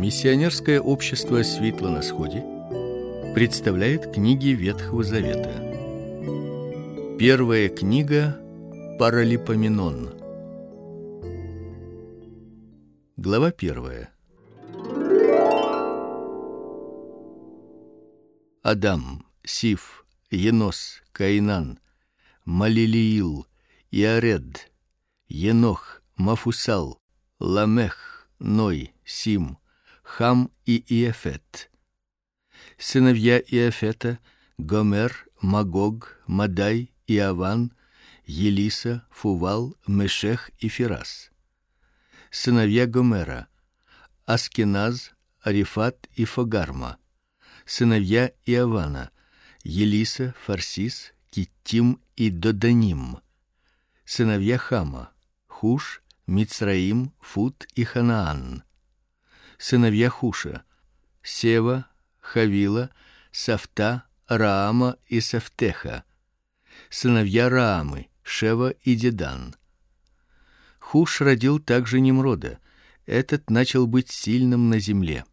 Миссионерское общество Светло на сходе представляет книги Ветхого Завета. Первая книга Паралипоменон. Глава первая. Адам, Сиф, Енос, Каинан, Малилиил, Иаред, Енох, Мафусал, Ламех, Ной, Сим, Хам и Иефет. Сыновья Иефета: Гомер, Магог, Мадай, Иаван, Елиса, Фувал, Мешех и Фирас. Сыновья Гомера: Аскеназ, Арифат и Фагарма. Сыновья Иавана: Елиса, Фарсис, Киттим и Доданим. Сыновья Хама: Хуш, Мицраим, Фут и Ханаан сыновья Хуша: Сева, Хавила, Сафта, Раама и Сафтеха. Сыновья Раамы: Шева и Дедан. Хуш родил также Немрода. Этот начал быть сильным на земле.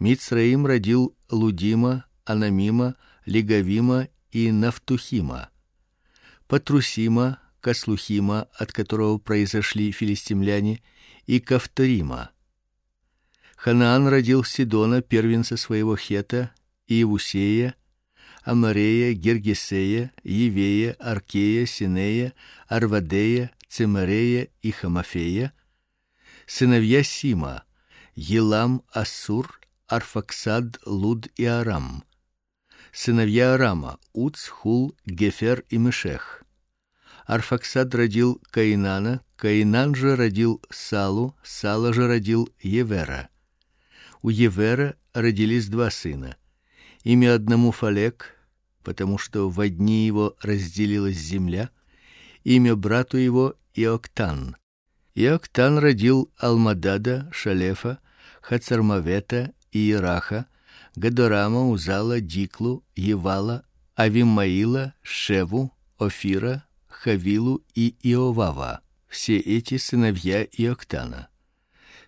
Мицраим родил Лудима, Анамима, Лигавима и Нафтухима. Патрусима, Каслухима, от которого произошли филистимляне, и Кавторима. Ханаан родил Сидона, первенца своего Хета, Иевусея, Амарея, Гергесея, Евея, Аркея, Синея, Арвадея, Цемарея и Хамафея, сыновья Сима, Елам, Ассур, Арфаксад, Луд и Арам. Сыновья Арама: Уц, Хул, Гефер и Мешех. Арфаксад родил Каинана, Каинан же родил Салу, Сала же родил Евера. У Евера родились два сына. Имя одному Фалек, потому что в одни его разделилась земля, имя брату его Иоктан. Иоктан родил Алмадада, Шалефа, Хацармавета и Ираха, Гадорама, Узала, Диклу, Евала, Авимаила, Шеву, Офира, Хавилу и Иовава. Все эти сыновья Иоктана.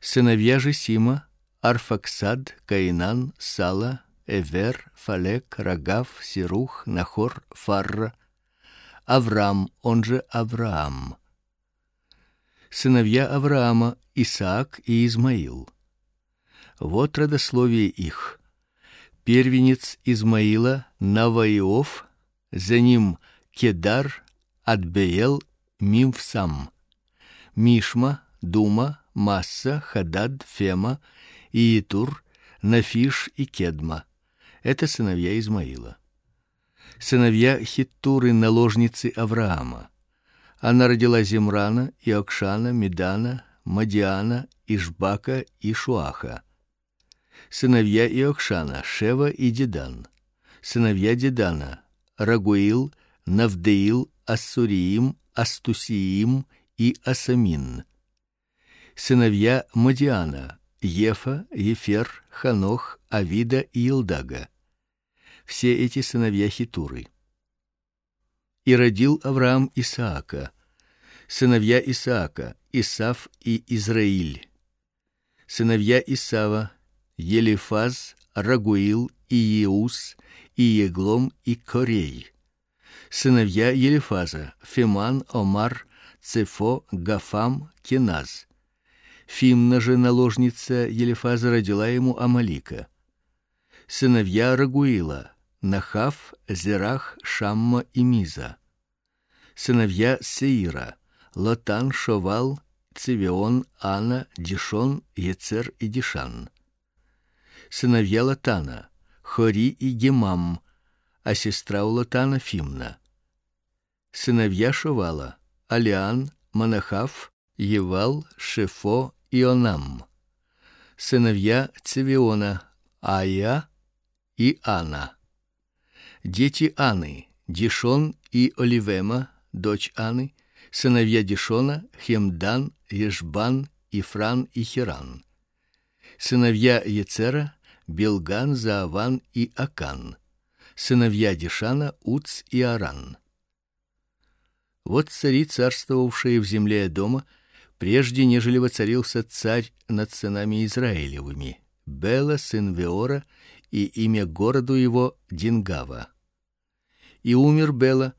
Сыновья же Сима Арфаксад, Каинан, Сала, Эвер, Фалек, Рагав, Сирух, Нахор, Фарра, Авраам, он же Авраам. Сыновья Авраама: Исаак и Измаил. Вот родословие их. Первенец Измаила Наваиов, за ним Кедар, Адбеел, Мимфсам, Мишма, Дума, Масса, Хадад, Фема, Иитур, Нафиш и Кедма. Это сыновья Измаила. Сыновья Хиттуры, наложницы Авраама. Она родила Зимрана, Иокшана, Медана, Мадиана, Ишбака и Шуаха. Сыновья Иокшана: Шева и Дедан. Сыновья Дедана: Рагуил, Навдеил, Ассуриим, Астусиим и Асамин. Сыновья Мадиана: Ефа, Ефер, Ханох, Авида и Илдага. Все эти сыновья Хитуры. И родил Авраам Исаака. Сыновья Исаака: Исав и Израиль. Сыновья Исава: Елифаз, Рагуил и Еус, и Еглом и Корей. Сыновья Елифаза: Феман, Омар, Цефо, Гафам, Киназ. Фимна же наложница Елифаза родила ему Амалика. Сыновья Рагуила: Нахав, Зерах, Шамма и Миза. Сыновья Сеира: Лотан, Шовал, Цивион, Ана, Дишон, Ецер и Дишан. Сыновья Лотана: Хори и Гемам, а сестра у Лотана Фимна. Сыновья Шовала: Алиан, Манахав, Евал, Шефо Ионам. Сыновья Цивиона: Ая и Ана. Дети Аны: Дишон и Оливема, дочь Аны, сыновья Дишона: Хемдан, Ешбан, Ифран и Хиран. Сыновья Ецера: Билган, Зааван и Акан. Сыновья Дишана: Уц и Аран. Вот цари, царствовавшие в земле дома, прежде нежели воцарился царь над сынами Израилевыми. Бела сын Веора, и имя городу его Дингава. И умер Бела,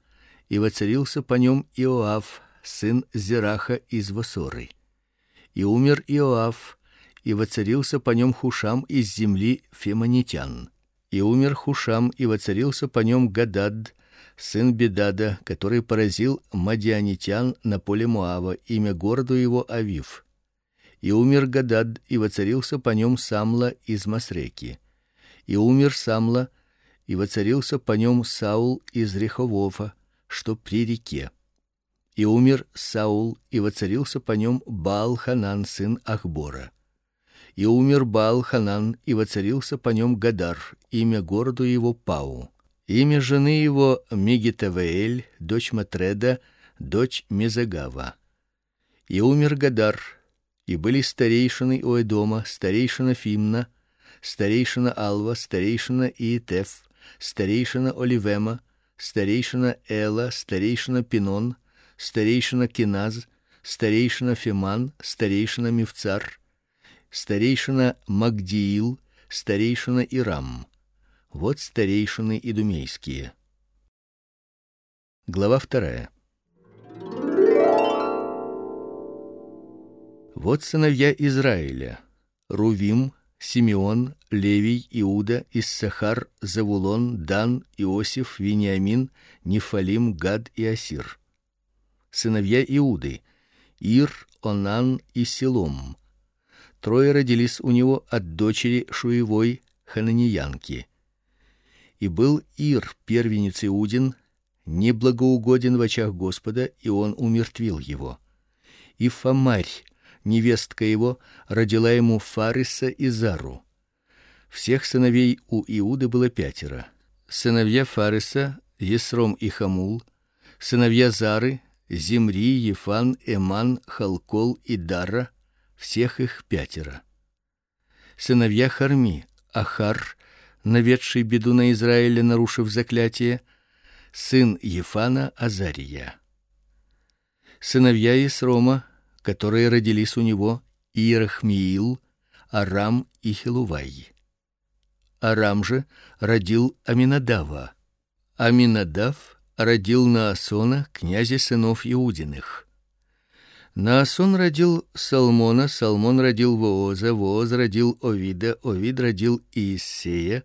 и воцарился по нем Иоав, сын Зераха из Васоры. И умер Иоав, и воцарился по нем Хушам из земли фемонитян. И умер Хушам, и воцарился по нем Гадад, сын Бедада, который поразил мадианитян на поле Моава, имя городу его Авив. И умер Гадад, и воцарился по нем Самла из Масреки. И умер Самла, и воцарился по нем Саул из Реховофа, что при реке. И умер Саул, и воцарился по нем Баал-Ханан сын Ахбора. И умер Баал-Ханан, и воцарился по нем Гадар, имя городу его Пау. Имя жены его Мегитавеэль, дочь Матреда, дочь Мезагава. И умер Гадар, и были старейшины у Эдома, старейшина Фимна, старейшина Алва, старейшина Иетеф, старейшина Оливема, старейшина Эла, старейшина Пинон, старейшина Киназ, старейшина Фиман, старейшина Мивцар, старейшина Магдиил, старейшина Ирам. Вот старейшины идумейские. Глава вторая. Вот сыновья Израиля: Рувим, Симеон, Левий, Иуда, Иссахар, Завулон, Дан, Иосиф, Вениамин, Нефалим, Гад и Асир. Сыновья Иуды: Ир, Онан и Силом. Трое родились у него от дочери Шуевой хананеянки. И был Ир, первенец Иудин, неблагоугоден в очах Господа, и он умертвил его. И Фамарь, невестка его, родила ему Фариса и Зару. Всех сыновей у Иуды было пятеро. Сыновья Фариса Есром и Хамул, сыновья Зары Зимри, Ефан, Эман, Халкол и Дара, всех их пятеро. Сыновья Харми Ахар, наведший беду на Израиле, нарушив заклятие, сын Ефана Азария. Сыновья Исрома которые родились у него Иерахмиил, Арам и Хилувай. Арам же родил Аминадава. Аминадав родил Наасона, князя сынов Иудиных. Наасон родил Салмона, Салмон родил Вооза, Вооз родил Овида, Овид родил Иисея,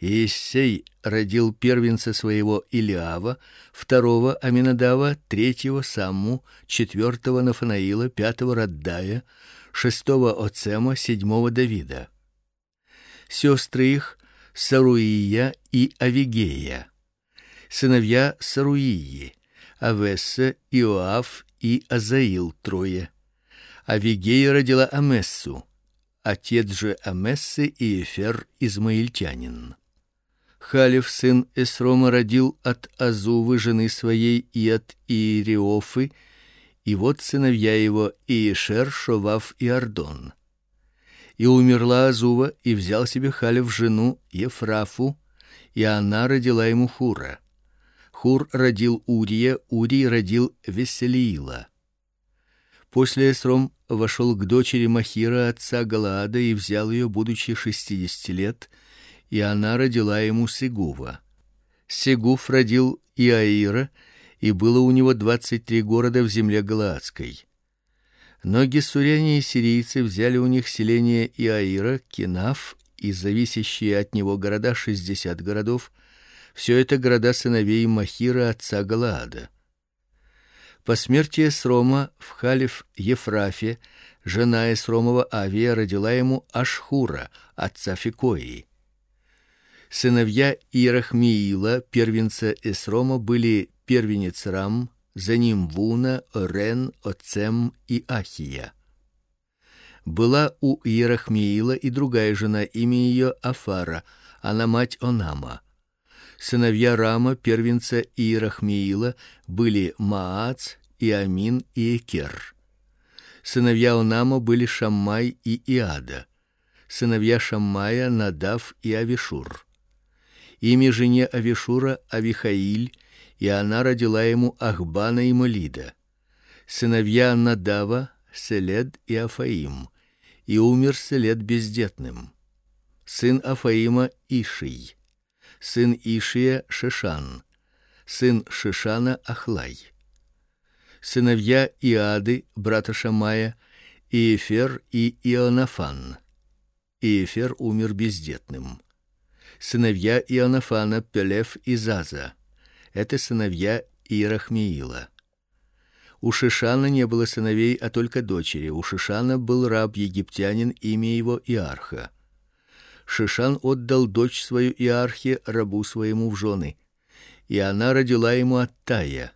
Иисей родил первенца своего Илиава, второго Аминадава, третьего Самму, четвертого Нафанаила, пятого Раддая, шестого Оцема, седьмого Давида. Сестры их Саруия и Авигея. Сыновья Саруии: Авесса, Иоав и Азаил трое. Авигея родила Амессу. Отец же Амессы Иефер измаильтянин. Халев сын Эсрома родил от Азувы жены своей и от Иериофы, и вот сыновья его Иешер, Шовав и Ардон. И умерла Азува, и взял себе Халев жену Ефрафу, и она родила ему Хура. Хур родил Урия, Урий родил Веселиила. После Эсром вошел к дочери Махира отца Галаада и взял ее, будучи шестидесяти лет, и она родила ему Сегува. Сегув родил Иаира, и было у него двадцать три города в земле галаадской. Но гессуряне и сирийцы взяли у них селение Иаира, Кинаф и зависящие от него города шестьдесят городов. Все это города сыновей Махира отца Галаада. По смерти Эсрома в Халиф Ефрафе жена Эсромова Авия родила ему Ашхура, отца Фикои. Сыновья Иерахмиила, первенца Эсрома, были первенец Рам, за ним Вуна, Орен, Оцем и Ахия. Была у Иерахмиила и другая жена, имя ее Афара, она мать Онама. Сыновья Рама, первенца Иерахмиила, были Маац, Иамин и Экер. Сыновья Онама были Шаммай и Иада. Сыновья Шаммая Надав и Авишур. Имя жене Авишура Авихаиль, и она родила ему Ахбана и Молида. Сыновья Надава Селед и Афаим. И умер Селед бездетным. сын Афаима Иший, сын Ишия Шишан, сын Шишана Ахлай. Сыновья Иады, брата Шамая, Иефер и Ионафан. Иефер умер бездетным. Сыновья Ионафана Пелев и Заза. Это сыновья Иерахмиила. У Шишана не было сыновей, а только дочери. У Шишана был раб египтянин, имя его Иарха. Шишан отдал дочь свою Иархе рабу своему в жены, и она родила ему Аттая.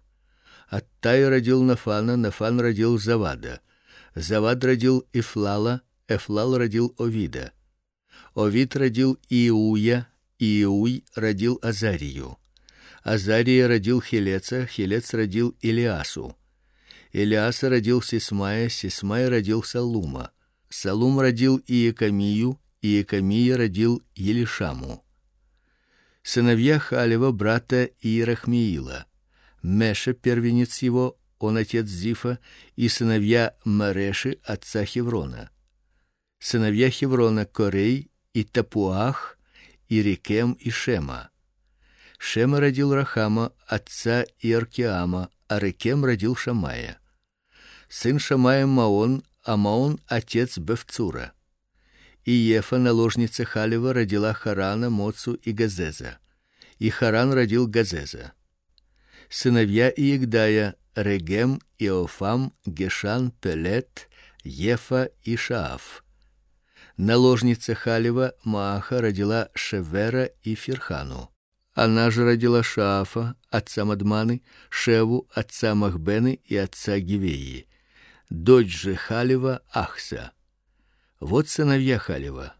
Аттай родил Нафана, Нафан родил Завада. Завад родил Ифлала, Эфлал родил Овида. Овид родил Иуя, Иуй родил Азарию. Азария родил Хилеца, Хилец родил Илиасу. Илиаса родил Сисмая, Сисмай родил Салума. Салум родил Иекамию, Иекамия родил Елишаму. Сыновья Халева брата Иерахмиила. Меша первенец его, он отец Зифа, и сыновья Мареши отца Хеврона. Сыновья Хеврона Корей и Тапуах, и Рекем и Шема. Шема родил Рахама, отца Иеркиама, а Рекем родил Шамая. Сын Шамая Маон, а Маон отец Бевцура. И Ефа, наложница Халева, родила Харана, Моцу и Газеза. И Харан родил Газеза. Сыновья Иегдая Регем, Иофам, Гешан, Пелет, Ефа и Шааф. Наложница Халева Мааха родила Шевера и Фирхану. Она же родила Шаафа, отца Мадманы, Шеву, отца Махбены и отца Гивеи. Дочь же Халева Ахса. Вот сыновья Халева: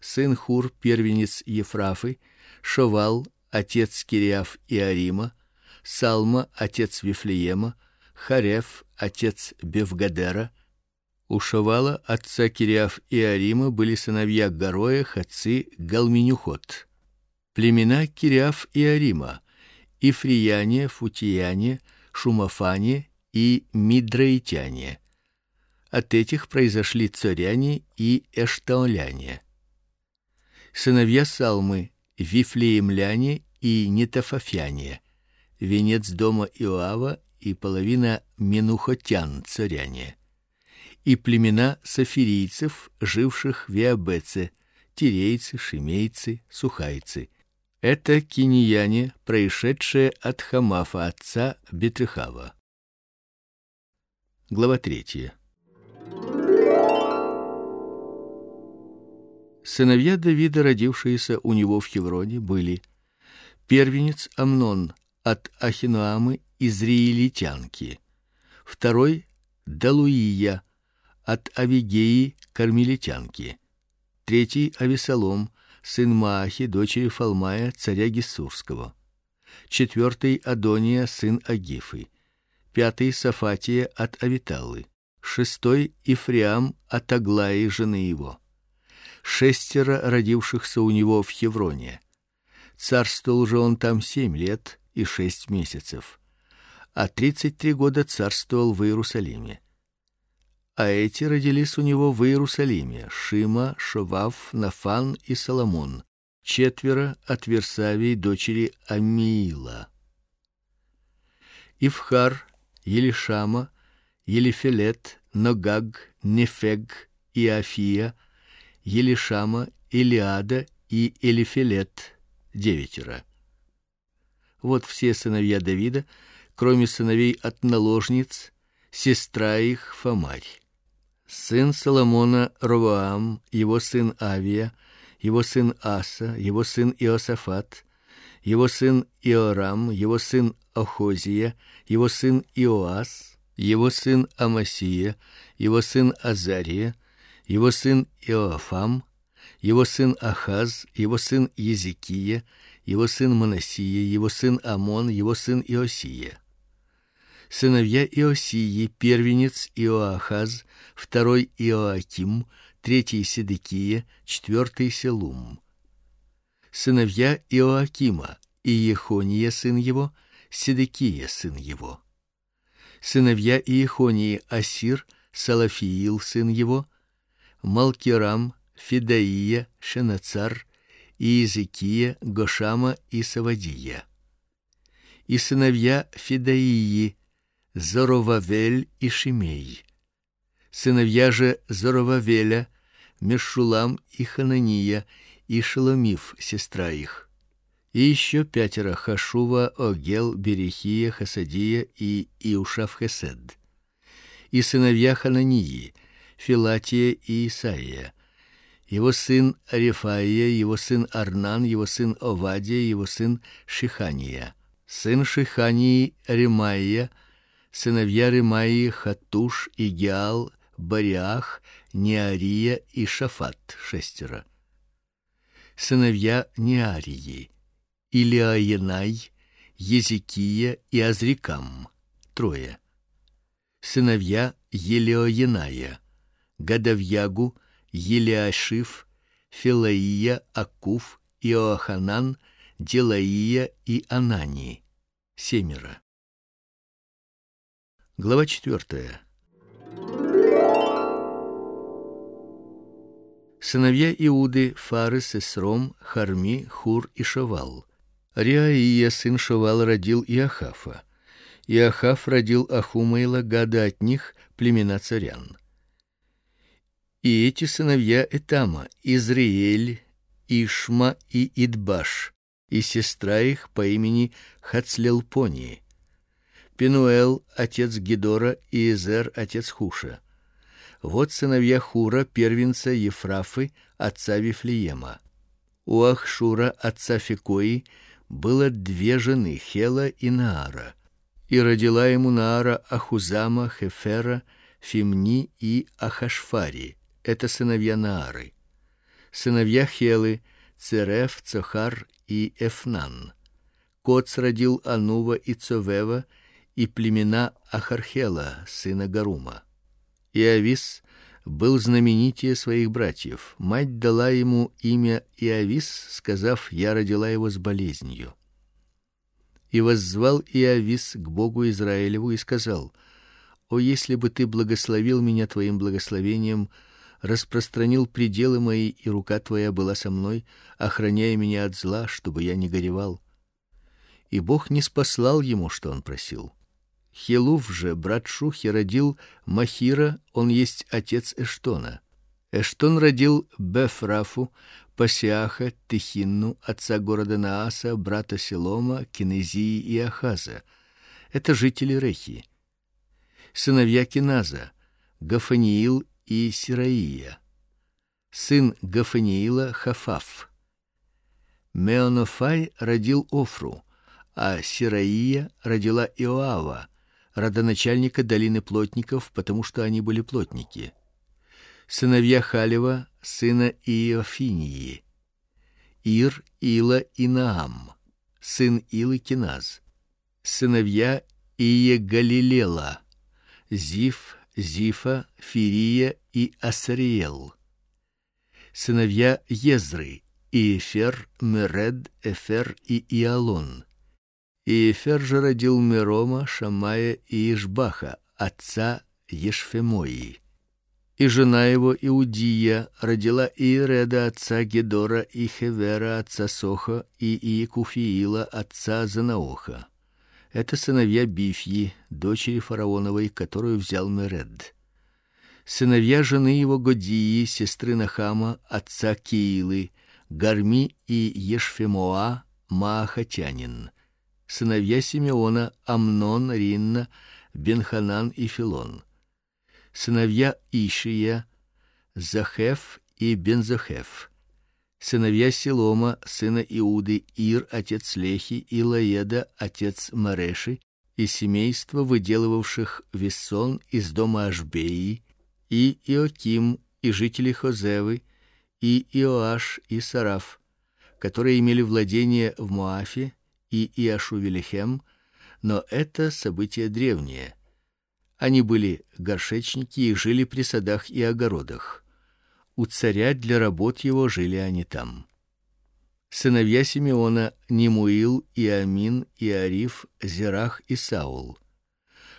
сын Хур, первенец Ефрафы, Шовал, отец Кириаф и Арима, Салма, отец Вифлеема, Хареф, отец Бевгадера. У Шовала, отца Кириаф и Арима были сыновья Гороя, отцы Галминюхот племена Кириаф и Арима, Ифрияне, Футияне, Шумафане и Мидраитяне. От этих произошли царяне и эштаоляне. Сыновья Салмы Вифлеемляне и Нетофафяне, венец дома Иоава и половина менухотян царяне. И племена сафирийцев, живших в Иабеце, тирейцы, шимейцы, сухайцы – это кинияне, происшедшие от Хамафа отца Бетрихава. Глава третья. Сыновья Давида, родившиеся у него в Хевроне, были первенец Амнон от Ахинуамы израилитянки, второй Далуия от Авигеи кармелитянки, третий Авесолом сын Маахи, дочери Фалмая, царя Гессурского. Четвертый Адония, сын Агифы. Пятый Сафатия от Авиталы. Шестой Ифриам от Аглаи, жены его. Шестеро родившихся у него в Хевроне. Царствовал же он там семь лет и шесть месяцев, а тридцать три года царствовал в Иерусалиме а эти родились у него в Иерусалиме: Шима, Шовав, Нафан и Соломон, четверо от Версавии дочери Амиила. Ифхар, Елишама, Елифелет, Ногаг, Нефег Афия, Елишама, Илиада и Элифелет девятеро. Вот все сыновья Давида, кроме сыновей от наложниц, сестра их Фамарь сын Соломона Ровоам, его сын Авия, его сын Аса, его сын Иосафат, его сын Иорам, его сын Охозия, его сын Иоас, его сын Амасия, его сын Азария, его сын Иоафам, его сын Ахаз, его сын Езекия, его сын Манасия, его сын Амон, его сын Иосия сыновья Иосии, первенец Иоахаз, второй Иоаким, третий Седекия, четвертый Селум. Сыновья Иоакима: Иехония сын его, Седекия сын его. Сыновья Иехонии: Асир, Салафиил сын его, Малкирам, Фидаия, Шенацар, Иезекия, Гошама и Савадия. И сыновья Фидаии, Зоровавель и Шимей. Сыновья же Зоровавеля, Мешулам и Ханания, и Шеломиф, сестра их. И еще пятеро Хашува, Огел, Берехия, Хасадия и Иушав-Хесед. И сыновья Ханании, Филатия и Исаия. Его сын Арифаия, его сын Арнан, его сын Овадия, его сын Шихания. Сын Шихании Ремаия, сыновья Ремаии Хатуш, Игиал, Бариах, Неария и Шафат шестеро. Сыновья Неарии Илиаенай, Езекия и Азрикам трое. Сыновья Елеоеная Гадавьягу, Елиашив, Филаия, Акуф, Иоаханан, Делаия и Анани семеро. Глава четвертая. Сыновья Иуды Фарес, Исром, Харми, Хур и Шавал. Реаия сын Шавал родил Иахафа. Иахаф родил Ахумаила, гада от них племена царян. И эти сыновья Этама: Израиль, Ишма и Идбаш, и сестра их по имени Хацлелпони. Пенуэл отец Гедора и Изер отец Хуша. Вот сыновья Хура, первенца Ефрафы, отца Вифлеема. У Ахшура, отца Фикои, было две жены, Хела и Наара. И родила ему Наара Ахузама, Хефера, Фимни и Ахашфари. Это сыновья Наары. Сыновья Хелы: Цереф, Цохар и Эфнан. Коц родил Анува и Цовева и племена Ахархела, сына Гарума. Иавис был знаменитее своих братьев. Мать дала ему имя Иавис, сказав: "Я родила его с болезнью". И воззвал Иавис к Богу Израилеву и сказал: "О, если бы ты благословил меня твоим благословением, распространил пределы мои, и рука твоя была со мной, охраняя меня от зла, чтобы я не горевал". И Бог не спаслал ему, что он просил. Хилув же, брат Шухи, родил Махира, он есть отец Эштона. Эштон родил Бефрафу, Пасиаха, Тихинну, отца города Нааса, брата Селома, Кинезии и Ахаза. Это жители Рехи. Сыновья Киназа: Гафаниил и Сираия. Сын Гафаниила Хафаф. Меонофай родил Офру, а Сираия родила Иоава родоначальника долины плотников, потому что они были плотники. Сыновья Халева, сына Иофинии. Ир, Ила и Наам, сын Илы Киназ. Сыновья Ие Галилела, Зиф, Зифа, Фирия и Асриел. Сыновья Езры, Иефер, Меред, Эфер и Иалон. И Эфер же родил Мирома, Шамая и Ишбаха, отца Ешфемои. И жена его Иудия родила Иреда отца Гедора и Хевера отца Соха и Иекуфиила отца Занаоха. Это сыновья Бифьи, дочери фараоновой, которую взял Меред. Сыновья жены его Годии, сестры Нахама, отца Киилы, Гарми и Ешфемоа, Маахатянин сыновья Симеона Амнон, Ринна, Бенханан и Филон. Сыновья Ишия Захеф и Бензахеф. Сыновья Силома, сына Иуды, Ир, отец Лехи, и Лаеда, отец Мареши, и семейство выделывавших вессон из дома Ашбеи, и Иоким, и жители Хозевы, и Иоаш и Сараф, которые имели владение в Моафе, и Иашувелихем, но это события древние. Они были горшечники и жили при садах и огородах. У царя для работ его жили они там. Сыновья Симеона Немуил и Амин и Ариф, Зерах и Саул.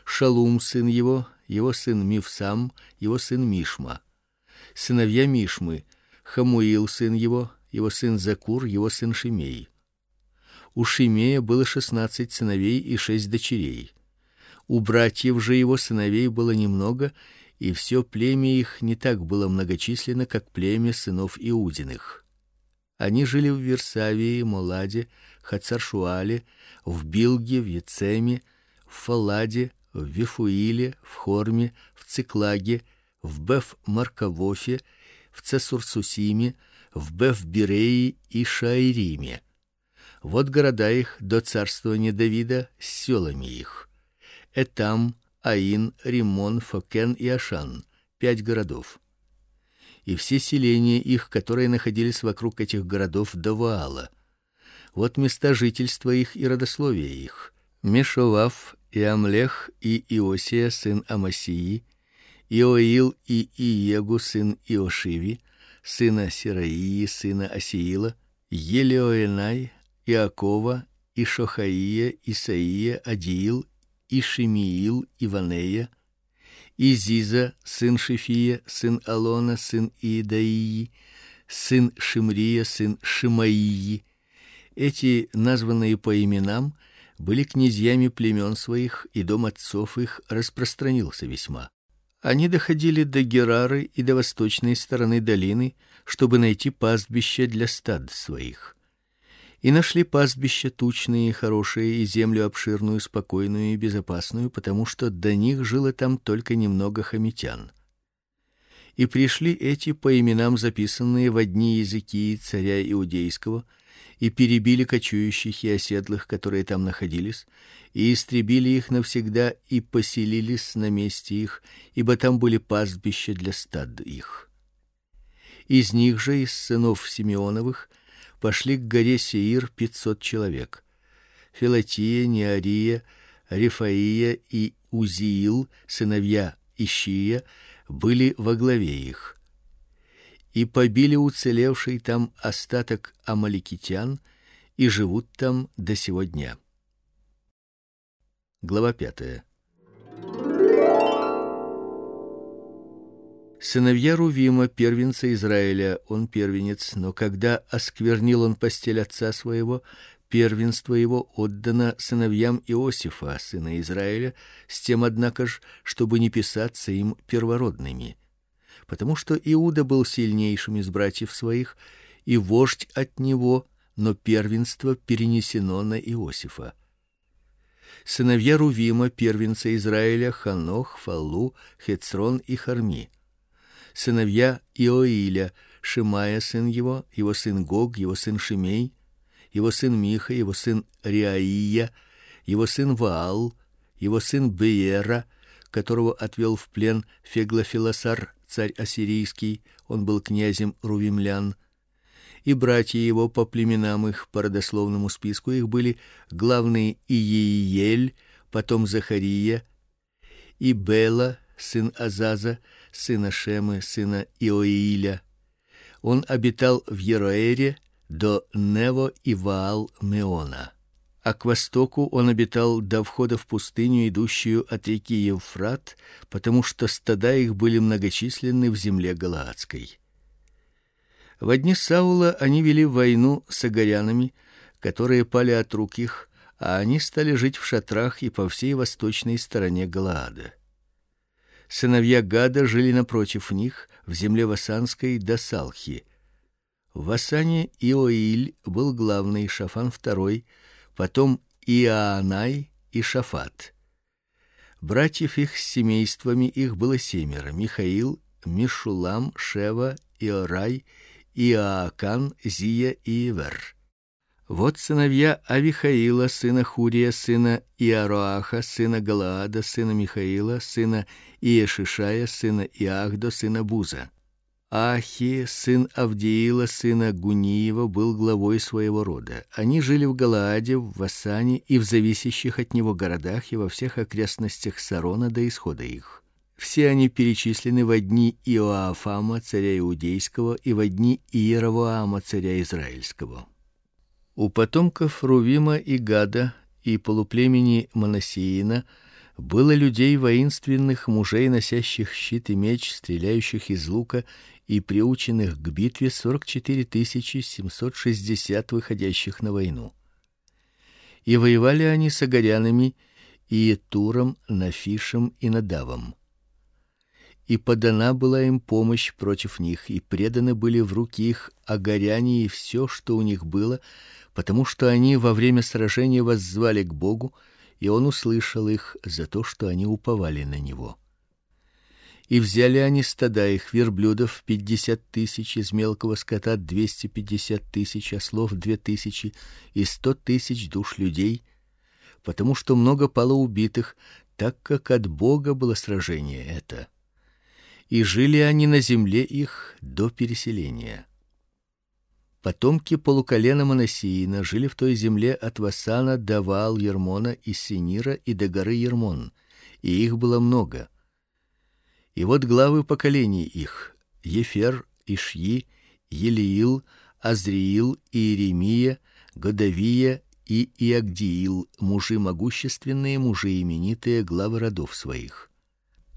Шалум сын его, его сын Мивсам, его сын Мишма. Сыновья Мишмы: Хамуил сын его, его сын Закур, его сын Шимей. У Шимея было шестнадцать сыновей и шесть дочерей. У братьев же его сыновей было немного, и все племя их не так было многочисленно, как племя сынов Иудиных. Они жили в Версавии, Моладе, Хацаршуале, в Билге, в Ецеме, в Фаладе, в Вифуиле, в Хорме, в Циклаге, в Беф-Маркавофе, в Цесурсусиме, в Беф-Бирее и Шаириме. Вот города их до царствования Давида с селами их. Этам, Аин, Римон, Фокен и Ашан пять городов. И все селения их, которые находились вокруг этих городов до Ваала. Вот места жительства их и родословия их. Мешовав и Амлех и Иосия сын Амасии, Иоил и Иегу сын Иошиви, сына Сираии, сына Асиила, Елеоенай, Иакова, Ишохаия, Исаия, Адиил, Ишимиил, Иванея, Изиза, сын Шифия, сын Алона, сын Идаии, сын Шимрия, сын Шимаии. Эти названные по именам были князьями племен своих, и дом отцов их распространился весьма. Они доходили до Герары и до восточной стороны долины, чтобы найти пастбище для стад своих. И нашли пастбища тучные и хорошие, и землю обширную, спокойную и безопасную, потому что до них жило там только немного хамитян. И пришли эти по именам записанные в одни языки царя иудейского, и перебили кочующих и оседлых, которые там находились, и истребили их навсегда и поселились на месте их, ибо там были пастбища для стад их. Из них же из сынов Симеоновых пошли к горе Сеир пятьсот человек. Филатия, Неария, Рифаия и Узиил, сыновья Ищия, были во главе их и побили уцелевший там остаток амаликитян и живут там до сего дня. Глава пятая. Сыновья Рувима, первенца Израиля, он первенец, но когда осквернил он постель отца своего, первенство его отдано сыновьям Иосифа, сына Израиля, с тем однако ж, чтобы не писаться им первородными потому что Иуда был сильнейшим из братьев своих, и вождь от него, но первенство перенесено на Иосифа. Сыновья Рувима, первенца Израиля, Ханох, Фалу, Хецрон и Харми. Сыновья Иоиля, Шимая сын его, его сын Гог, его сын Шимей, его сын Миха, его сын Риаия, его сын Ваал, его сын Беера, которого отвел в плен Феглофилосар царь ассирийский, он был князем рувимлян, и братья его по племенам их по родословному списку их были главный Иеиель, потом Захария, и Бела, сын Азаза, сына Шемы, сына Иоиля. Он обитал в Ероэре до Нево и Ваал Меона а к востоку он обитал до входа в пустыню, идущую от реки Евфрат, потому что стада их были многочисленны в земле галаадской. В дни Саула они вели войну с агарянами, которые пали от рук их, а они стали жить в шатрах и по всей восточной стороне Галаада. Сыновья Гада жили напротив них, в земле васанской до Салхи. В Васане Иоиль был главный, Шафан второй — потом Иоанай и Шафат. Братьев их с семействами их было семеро: Михаил, Мишулам, Шева, Иорай, Иоакан, Зия и Ивер. Вот сыновья Авихаила, сына Хурия, сына Иароаха, сына Галаада, сына Михаила, сына Иешишая, сына Иахдо, сына Буза. Ахи, сын Авдиила, сына Гуниева, был главой своего рода. Они жили в Галааде, в Васане и в зависящих от него городах и во всех окрестностях Сарона до исхода их. Все они перечислены в дни Иоафама, царя иудейского, и в дни Иеровоама, царя израильского. У потомков Рувима и Гада и полуплемени Манасиина Было людей воинственных, мужей, носящих щит и меч, стреляющих из лука и приученных к битве сорок четыре тысячи семьсот шестьдесят выходящих на войну. И воевали они с агарянами и Туром, Нафишем и Надавом. И подана была им помощь против них, и преданы были в руки их агаряне и все, что у них было, потому что они во время сражения воззвали к Богу, и он услышал их за то, что они уповали на него. И взяли они стада их верблюдов пятьдесят тысяч, из мелкого скота двести пятьдесят тысяч, ослов две тысячи и сто тысяч душ людей, потому что много пало убитых, так как от Бога было сражение это. И жили они на земле их до переселения. Потомки полуколена Манасиина жили в той земле от Васана до Ваал Ермона и Синира и до горы Ермон, и их было много. И вот главы поколений их: Ефер, Ишьи, Елиил, Азриил, Иеремия, Годовия и Иагдиил, мужи могущественные, мужи именитые, главы родов своих.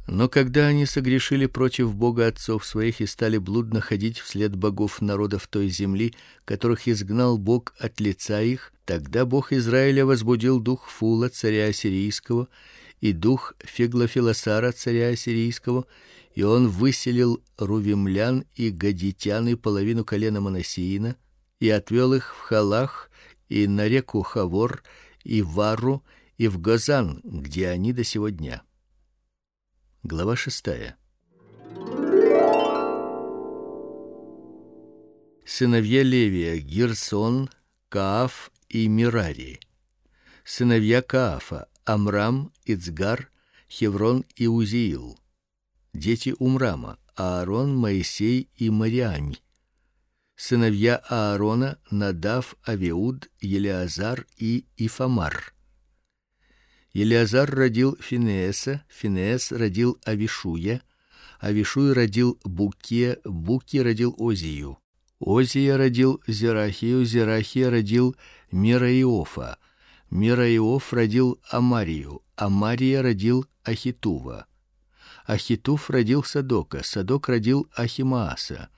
Но когда они согрешили против Бога отцов своих и стали блудно ходить вслед богов народов той земли, которых изгнал Бог от лица их, тогда Бог Израиля возбудил дух Фула царя ассирийского и дух Феглофилосара царя ассирийского, и он выселил рувимлян и гадитян и половину колена Манасиина и отвел их в Халах и на реку Хавор и в Вару и в Газан, где они до сего дня. Глава шестая. Сыновья Левия: Гирсон, Кааф и Мирари. Сыновья Каафа: Амрам, Ицгар, Хеврон и Узиил. Дети Умрама: Аарон, Моисей и Мариам. Сыновья Аарона: Надав, Авиуд, Елиазар и Ифамар. Елиазар родил Финеса, Финес родил Авишуя, Авишуй родил Букия, Буки родил Озию. Озия родил Зерахию, Зерахия родил Мираиофа, Мираиоф родил Амарию, Амария родил Ахитува. Ахитув родил Садока, Садок родил Ахимааса,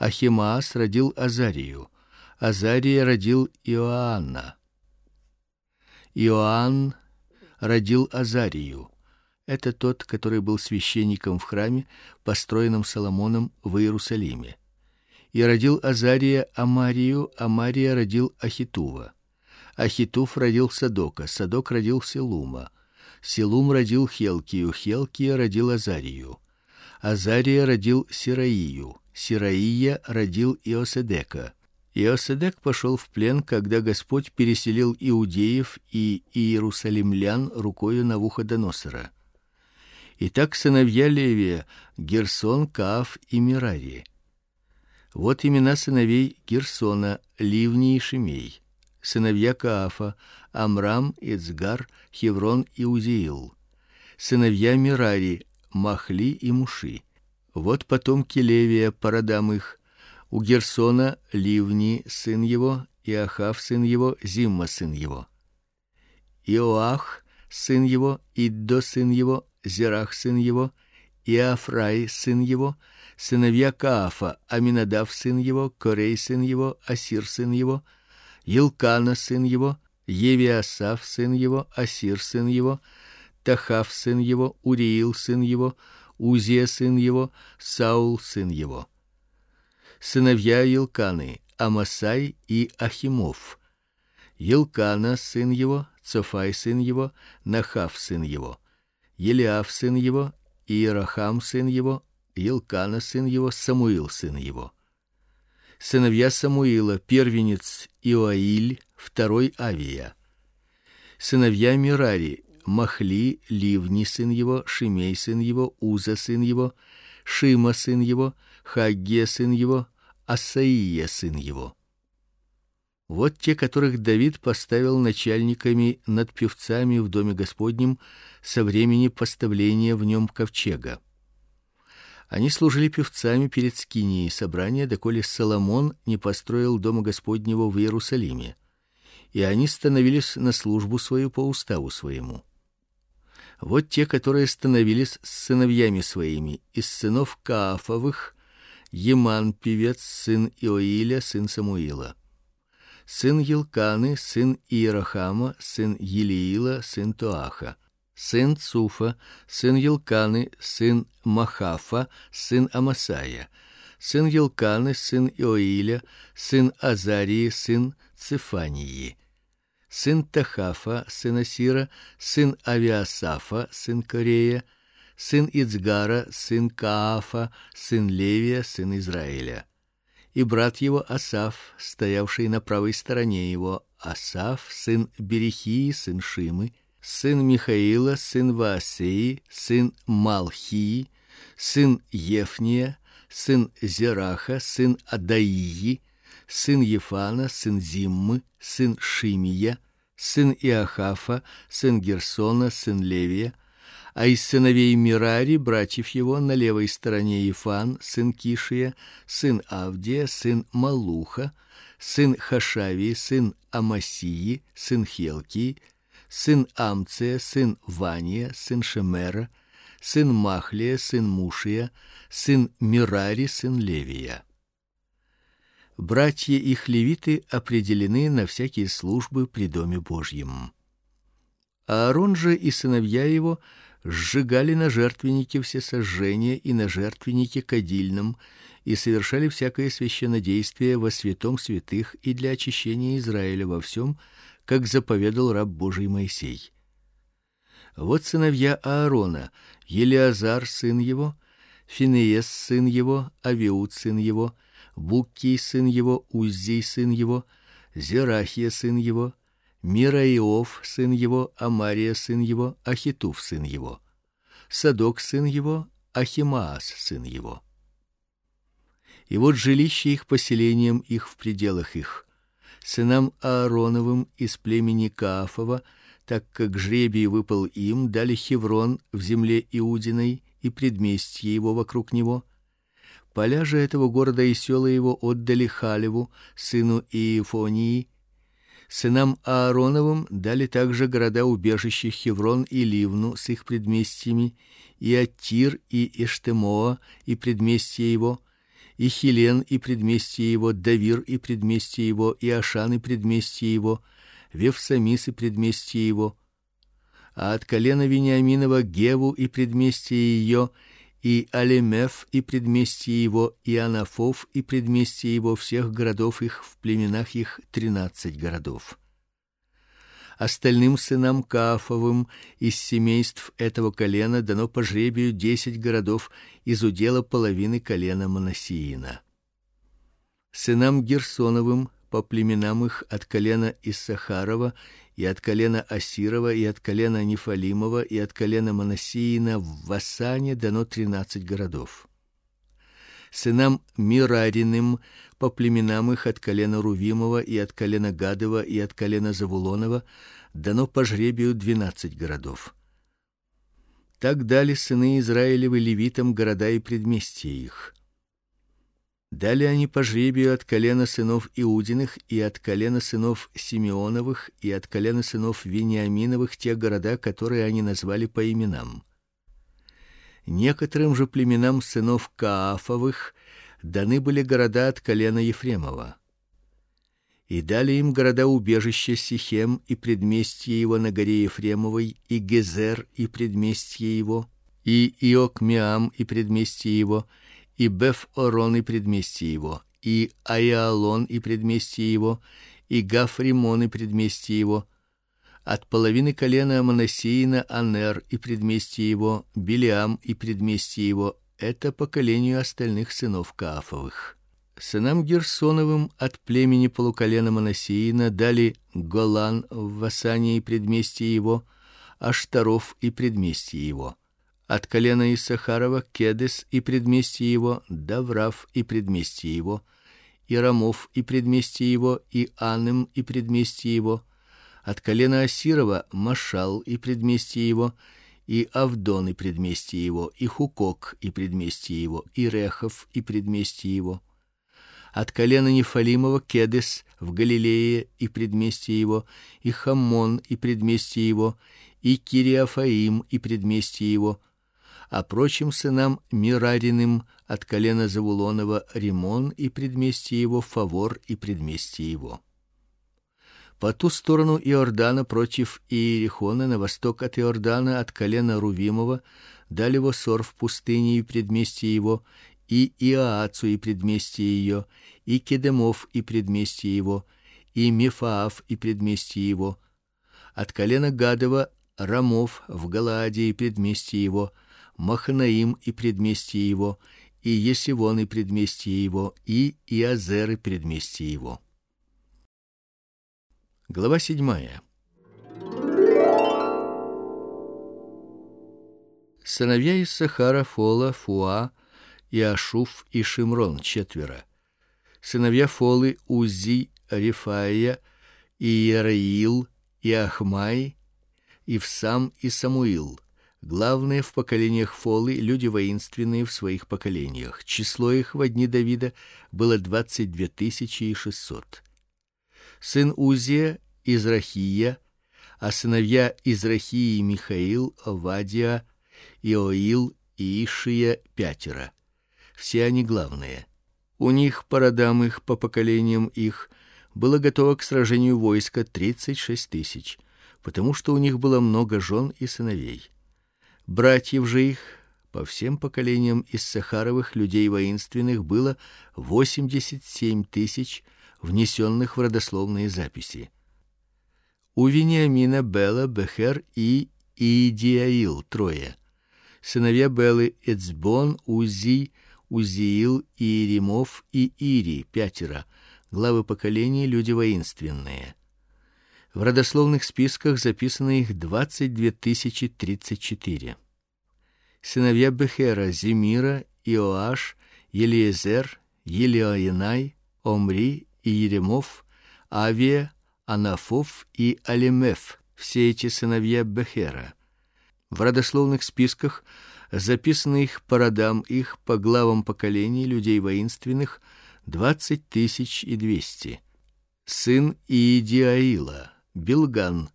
Ахимаас родил Азарию, Азария родил Иоанна. Иоанн родил Азарию. Это тот, который был священником в храме, построенном Соломоном в Иерусалиме. И родил Азария Амарию, Амария родил Ахитува. Ахитув родил Садока, Садок родил Селума. Селум родил Хелкию, Хелкия родил Азарию. Азария родил Сираию, Сираия родил Иоседека. Иоседек пошел в плен, когда Господь переселил иудеев и иерусалимлян рукою Навуходоносора. Итак, сыновья Левия: Герсон, Каав и Мирари. Вот имена сыновей Герсона: Ливни и Шимей. Сыновья Каафа: Амрам, Ицгар, Хеврон и Узиил. Сыновья Мирари: Махли и Муши. Вот потомки Левия по родам их: у Герсона Ливни сын его, и Ахав сын его, Зимма сын его. Иоах сын его, Иддо сын его, Зерах сын его, Иеафрай сын его, сыновья Каафа, Аминадав сын его, Корей сын его, Асир сын его, Илкана сын его, Евиасав сын его, Асир сын его, Тахаф сын его, Уриил сын его, Узия сын его, Саул сын его сыновья Илканы, Амасай и Ахимоф. Илкана сын его, Цофай сын его, Нахав сын его, Елиав сын его, Иерахам сын его, Илкана сын его, Самуил сын его. Сыновья Самуила: первенец Иоаиль, второй Авия. Сыновья Мирари: Махли, Ливни сын его, Шимей сын его, Уза сын его, Шима сын его, Хагге сын его, Асаия сын его. Вот те, которых Давид поставил начальниками над певцами в доме Господнем со времени поставления в нем ковчега. Они служили певцами перед скинией собрания, доколе Соломон не построил дома Господнего в Иерусалиме. И они становились на службу свою по уставу своему. Вот те, которые становились с сыновьями своими из сынов Каафовых: Еман певец, сын Иоиля, сын Самуила. Сын Елканы, сын Иерахама, сын Елиила, сын Тоаха. Сын Цуфа, сын Елканы, сын Махафа, сын Амасая. Сын Елканы, сын Иоиля, сын Азарии, сын Цифании сын Тахафа, сын Асира, сын Авиасафа, сын Корея, сын Ицгара, сын Каафа, сын Левия, сын Израиля. И брат его Асаф, стоявший на правой стороне его, Асаф, сын Берехии, сын Шимы, сын Михаила, сын Ваасеи, сын Малхии, сын Ефния, сын Зераха, сын Адаии, сын Ефана, сын Зиммы, сын Шимия, сын Иахафа, сын Герсона, сын Левия, а из сыновей Мирари, братьев его, на левой стороне Ифан, сын Кишия, сын Авдия, сын Малуха, сын Хашави, сын Амасии, сын Хелки, сын Амция, сын Вания, сын Шемера, сын Махлия, сын Мушия, сын Мирари, сын Левия братья их левиты определены на всякие службы при доме Божьем. Аарон же и сыновья его сжигали на жертвеннике все сожжения и на жертвеннике кадильном и совершали всякое священнодействие во святом святых и для очищения Израиля во всем, как заповедал раб Божий Моисей. Вот сыновья Аарона: Елиазар сын его, Финеес сын его, Авиуд сын его, Буккий сын его, Уззий сын его, Зерахия сын его, Мираиов сын его, Амария сын его, Ахитув сын его, Садок сын его, Ахимаас сын его. И вот жилище их поселением их в пределах их. Сынам Аароновым из племени Каафова, так как жребий выпал им, дали Хеврон в земле Иудиной и предместье его вокруг него, Поля же этого города и села его отдали Халеву, сыну Иефонии. Сынам Аароновым дали также города убежища Хеврон и Ливну с их предместьями, и Аттир и Эштемоа и предместья его, и Хилен и предместья его, Давир и предместья его, и Ашан и предместья его, Вевсамис и предместья его, а от колена Вениаминова Геву и предместья ее, и Алемеф и предместье его, и Анафов и предместье его, всех городов их в племенах их тринадцать городов. Остальным сынам Каафовым из семейств этого колена дано по жребию десять городов из удела половины колена Манасиина. Сынам Герсоновым по племенам их от колена Иссахарова и от колена Асирова и от колена Нефалимова и от колена Манасиина в Васане дано тринадцать городов. Сынам Мирариным по племенам их от колена Рувимова и от колена Гадова и от колена Завулонова дано по жребию двенадцать городов. Так дали сыны Израилевы левитам города и предместья их. Дали они по жребию от колена сынов Иудиных и от колена сынов Симеоновых и от колена сынов Вениаминовых те города, которые они назвали по именам. Некоторым же племенам сынов Каафовых даны были города от колена Ефремова. И дали им города убежища Сихем и предместье его на горе Ефремовой, и Гезер и предместье его, и Иокмиам и предместье его, и Беф-Орон и предместье его, и Аиалон и предместье его, и Гафримон и предместье его, от половины колена Манасиина Анер и предместье его, Билиам и предместье его, это поколению остальных сынов Каафовых. Сынам Герсоновым от племени полуколена Манасиина дали Голан в Васане и предместье его, Аштаров и предместье его от колена Иссахарова Кедес и предместье его, Даврав и предместье его, и Рамов и предместье его, и Аным и предместье его, от колена Асирова Машал и предместье его, и Авдон и предместье его, и Хукок и предместье его, и Рехов и предместье его. От колена Нефалимова Кедес в Галилее и предместье его, и Хаммон и предместье его, и Кириафаим и предместье его, а прочим сынам Мирариным от колена Завулонова Римон и предместье его, Фавор и предместье его. По ту сторону Иордана против Иерихона на восток от Иордана от колена Рувимова дали его Сор в пустыне и предместье его, и Иаацу и предместье ее, и Кедемов и предместье его, и Мефаав и предместье его, от колена Гадова Рамов в Галааде и предместье его, Махнаим и предместье его, и Есивон и предместье его, и Иазер и предместье его. Глава седьмая. Сыновья из Сахара Фола, Фуа, и Ашуф и Шимрон четверо. Сыновья Фолы Узи, Рифаия, и Иераил, и Ахмай, и Всам и Самуил. Главные в поколениях Фолы люди воинственные в своих поколениях. Число их в дни Давида было двадцать две тысячи и шестьсот. Сын Узия Израхия, а сыновья Израхии Михаил, Вадия, Иоил и Ишия пятеро. Все они главные. У них по родам их, по поколениям их было готово к сражению войска тридцать шесть тысяч, потому что у них было много жен и сыновей. Братьев же их по всем поколениям из сахаровых людей воинственных было восемьдесят семь тысяч, внесенных в родословные записи. У Вениамина Бела, Бехер и Идиаил трое. Сыновья Белы Эцбон, Узи, Узиил, Иеремов и Ири пятеро. Главы поколений люди воинственные. В родословных списках записано их двадцать две тысячи тридцать четыре. Сыновья Бехера Зимира, Иоаш, Елиезер, Елиоенай, Омри и Еремов, Авия, Анафов и Алимеф, все эти сыновья Бехера. В родословных списках записаны их по родам их по главам поколений людей воинственных двадцать тысяч и двести. Сын Иидиаила, Билган,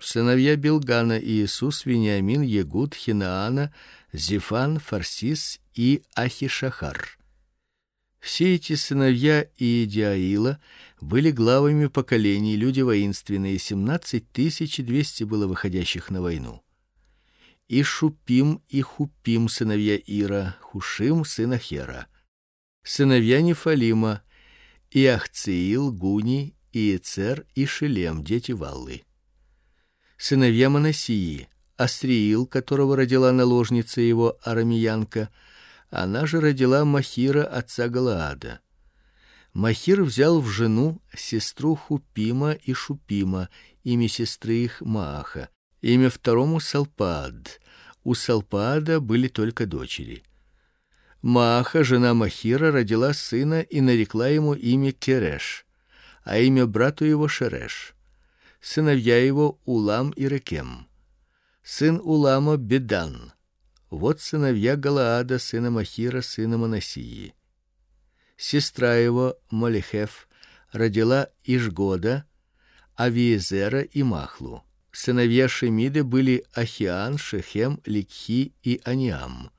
сыновья Билгана Иисус, Вениамин, Егуд, Хинаана, Зефан, Фарсис и Ахишахар. Все эти сыновья Иедиаила были главами поколений, люди воинственные, семнадцать тысяч двести было выходящих на войну. И Шупим и Хупим сыновья Ира, Хушим сын Хера, сыновья Нефалима, Ахциил, Гуни, и Ецер и Шилем, дети Валлы. Сыновья Манасии, Астриил, которого родила наложница его арамиянка, она же родила Махира отца Галаада. Махир взял в жену сестру Хупима и Шупима, имя сестры их Мааха, имя второму Салпад. У Салпада были только дочери. Мааха, жена Махира, родила сына и нарекла ему имя Кереш, а имя брату его Шереш. Сыновья его Улам и Рекем. Сын Улама Бедан. Вот сыновья Галаада, сына Махира, сына Манасии. Сестра его Малихев родила Ишгода, Авиезера и Махлу. Сыновья Шемиды были Ахиан, Шехем, Ликхи и Аниам.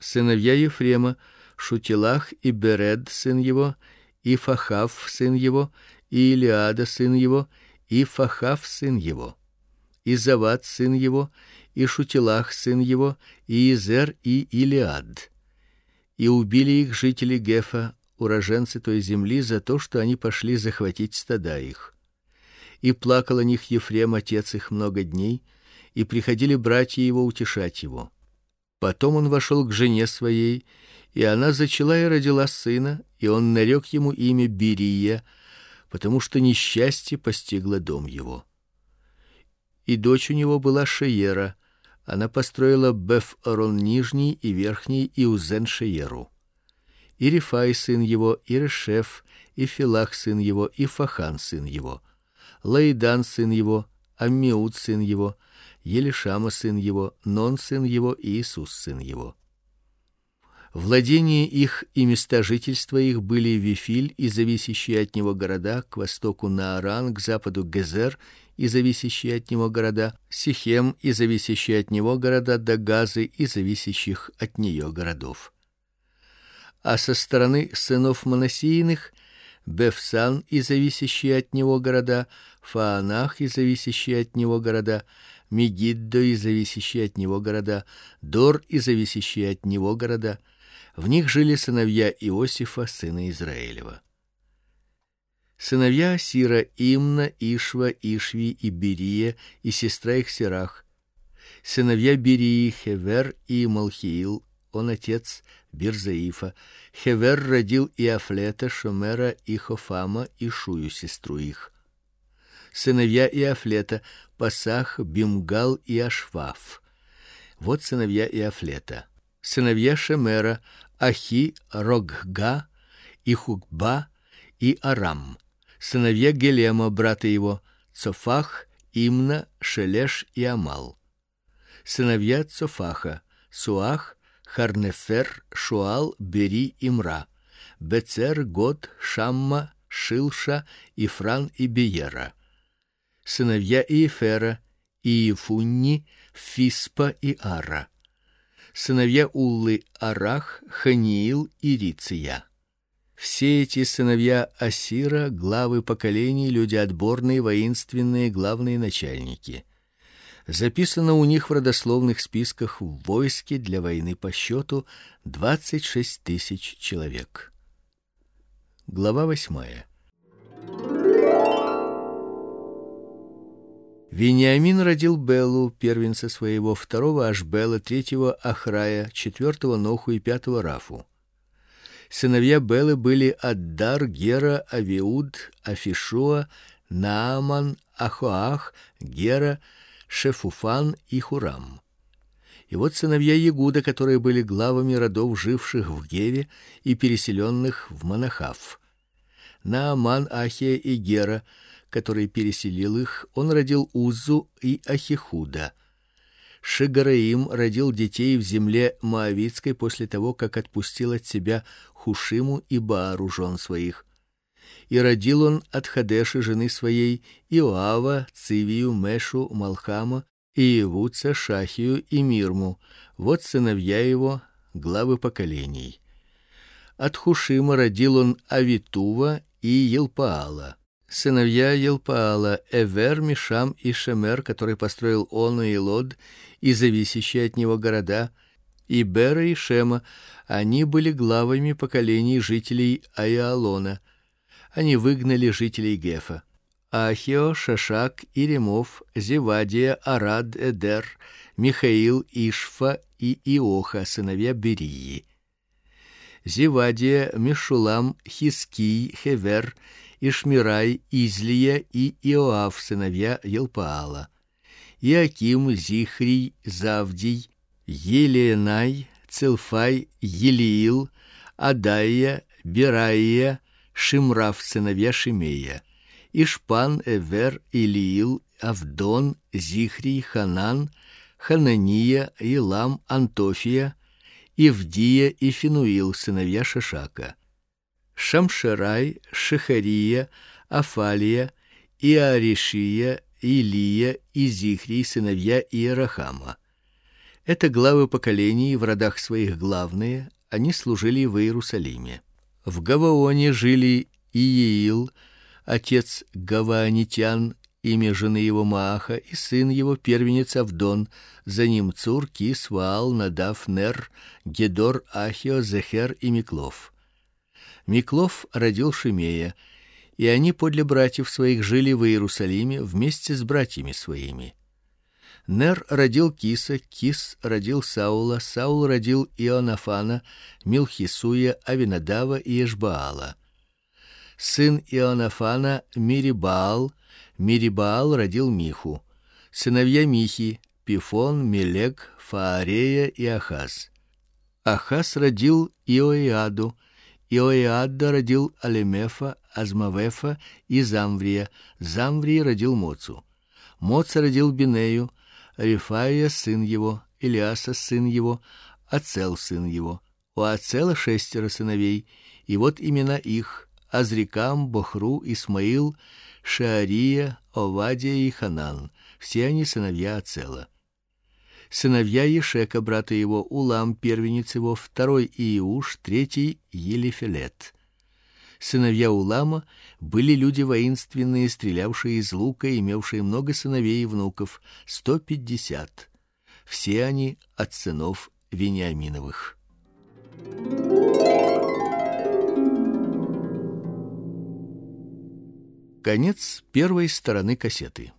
Сыновья Ефрема Шутилах и Беред сын его, и Фахав сын его, и Илиада сын его, и Фахав сын его, и Зават сын его, и Шутилах сын его, и Изер и Илиад. И убили их жители Гефа, уроженцы той земли, за то, что они пошли захватить стада их. И плакал о них Ефрем отец их много дней, и приходили братья его утешать его. Потом он вошел к жене своей, и она зачала и родила сына, и он нарек ему имя Берия, потому что несчастье постигло дом его. И дочь у него была Шеера, она построила Беф-Орон нижний и верхний и Узен-Шееру. И Рифай сын его, и Решеф, и Филах сын его, и Фахан сын его, Лайдан сын его, Аммиуд сын его, Елишама сын его, Нон сын его и Иисус сын его. Владения их и места жительства их были Вифиль и зависящие от него города к востоку Нааран, к западу Гезер и зависящие от него города, Сихем и зависящие от него города, до Газы и зависящих от нее городов. А со стороны сынов Манасииных Бефсан и зависящие от него города, Фаанах и зависящие от него города, Мегиддо и зависящие от него города, Дор и зависящие от него города. В них жили сыновья Иосифа, сына Израилева. Сыновья Сира Имна, Ишва, Ишви и Берия и сестра их Сирах. Сыновья Берии Хевер и Малхиил, он отец Бирзаифа. Хевер родил Иафлета, Шомера и Хофама и Шую сестру их. Сыновья Иафлета Пасах, Бимгал и Ашваф. Вот сыновья Иафлета. Сыновья Шемера Ахи, Рогга, и Хукба и Арам. Сыновья Гелема брата его Цофах, Имна, Шелеш и Амал. Сыновья Цофаха Суах, Харнефер, Шуал, Бери, Имра. Бецер, Год, Шамма, Шилша, Ифран и Биера сыновья Иефера, Иефунни, Фиспа и Ара, сыновья Уллы Арах, Ханиил и Риция. Все эти сыновья Асира, главы поколений, люди отборные, воинственные, главные начальники. Записано у них в родословных списках в войске для войны по счету двадцать шесть тысяч человек. Глава восьмая. Вениамин родил Белу, первенца своего, второго Ашбела, третьего Ахрая, четвертого Ноху и пятого Рафу. Сыновья Белы были Аддар, Гера, Авиуд, Афишуа, Нааман, Ахоах, Гера, Шефуфан и Хурам. И вот сыновья Егуда, которые были главами родов, живших в Геве и переселенных в Манахав. Нааман, Ахия и Гера – который переселил их, он родил Узу и Ахихуда. Шигараим родил детей в земле моавитской после того, как отпустил от себя Хушиму и Баару жен своих. И родил он от Хадеши жены своей Иоава, Цивию, Мешу, Малхама, и Иевуца, Шахию и Мирму. Вот сыновья его, главы поколений. От Хушима родил он Авитува и Елпаала сыновья Елпаала, Эвер, Мишам и Шемер, который построил он и Лод и зависящие от него города, и Бера и Шема, они были главами поколений жителей Аиалона. Они выгнали жителей Гефа. Ахио, Шашак, Иремов, Зевадия, Арад, Эдер, Михаил, Ишфа и Иоха, сыновья Берии. Зевадия, Мишулам, Хиский, Хевер Ишмирай, Излия и Иоав, сыновья Елпаала, Иаким, Зихрий, Завдий, Елeenай, Целфай, Елиил, Адаия, Бераия, Шимраф, сыновья Шимея, Ишпан, Эвер, Илиил, Авдон, Зихрий, Ханан, Ханания, Илам, Антофия, Ивдия и Финуил, сыновья Шашака. Шамшерай, Шехария, Афалия, Иаришия, Илия и Зихрий, сыновья Иерахама. Это главы поколений в родах своих главные, они служили в Иерусалиме. В Гаваоне жили Иеил, отец Гаваанитян, имя жены его Мааха, и сын его первенец Авдон, за ним Цур, Кис, Ваал, Надав, Нер, Гедор, Ахио, Зехер и Миклов. Миклов родил Шимея, и они подле братьев своих жили в Иерусалиме вместе с братьями своими. Нер родил Киса, Кис родил Саула, Саул родил Ионафана, Милхисуя, Авинадава и Эшбаала. Сын Ионафана Мирибаал, Мирибаал родил Миху. Сыновья Михи Пифон, Мелек, Фаарея и Ахаз. Ахаз родил Иоиаду, Иоиадда родил Алемефа, Азмавефа и Замврия. Замврий родил Моцу. Моца родил Бинею, Рифаия сын его, Илиаса сын его, Ацел сын его. У Ацела шестеро сыновей, и вот имена их: Азрикам, Бохру, Исмаил, Шаария, Овадия и Ханан. Все они сыновья Ацела. Сыновья Ешека, брата его, Улам, первенец его, второй Иуш, третий Елифелет. Сыновья Улама были люди воинственные, стрелявшие из лука, имевшие много сыновей и внуков, сто пятьдесят. Все они от сынов Вениаминовых. Конец первой стороны кассеты.